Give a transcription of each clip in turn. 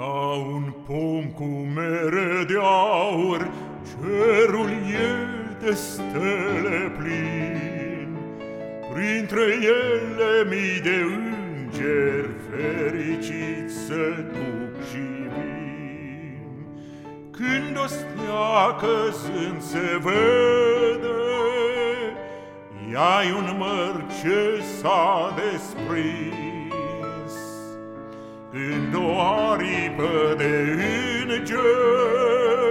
Ca un pom cu mere de aur, cerul e de stele plin. Printre ele mii de îngeri fericiți se duc și vin. Când o stea căzând se vede, Ia-i un măr ce s-a desprins. Aripă de înger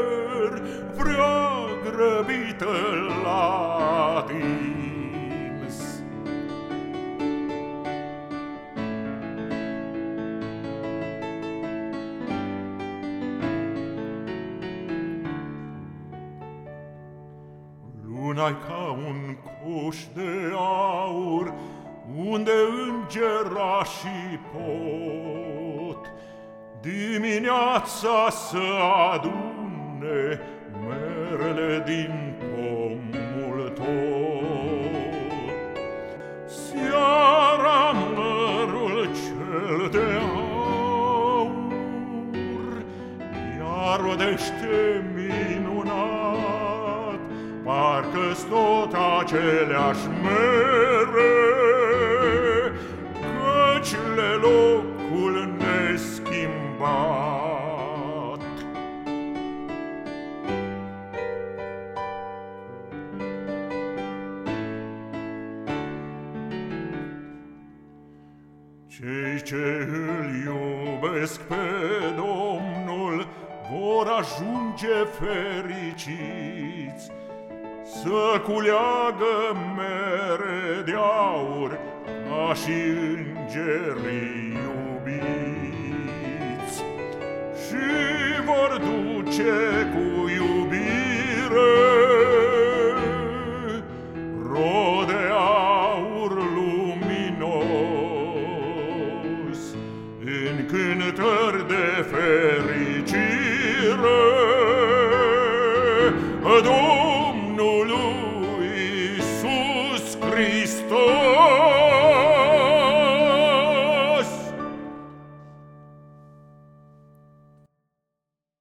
Vrea grăbită la tins luna ca un coș de aur unde îngerașii pot dimineața să adune merele din pomul tot. Seara mărul cel de aur iar rodește minunat, parcă-s tot aceleași mere neschimbat. Cei ce îl iubesc pe Domnul vor ajunge fericiți, să culeagă mere de aur ca și îngerii iubiți și vor duce cu iubire rode aur luminos în cântări de fericire Domnului Iisus Hristos.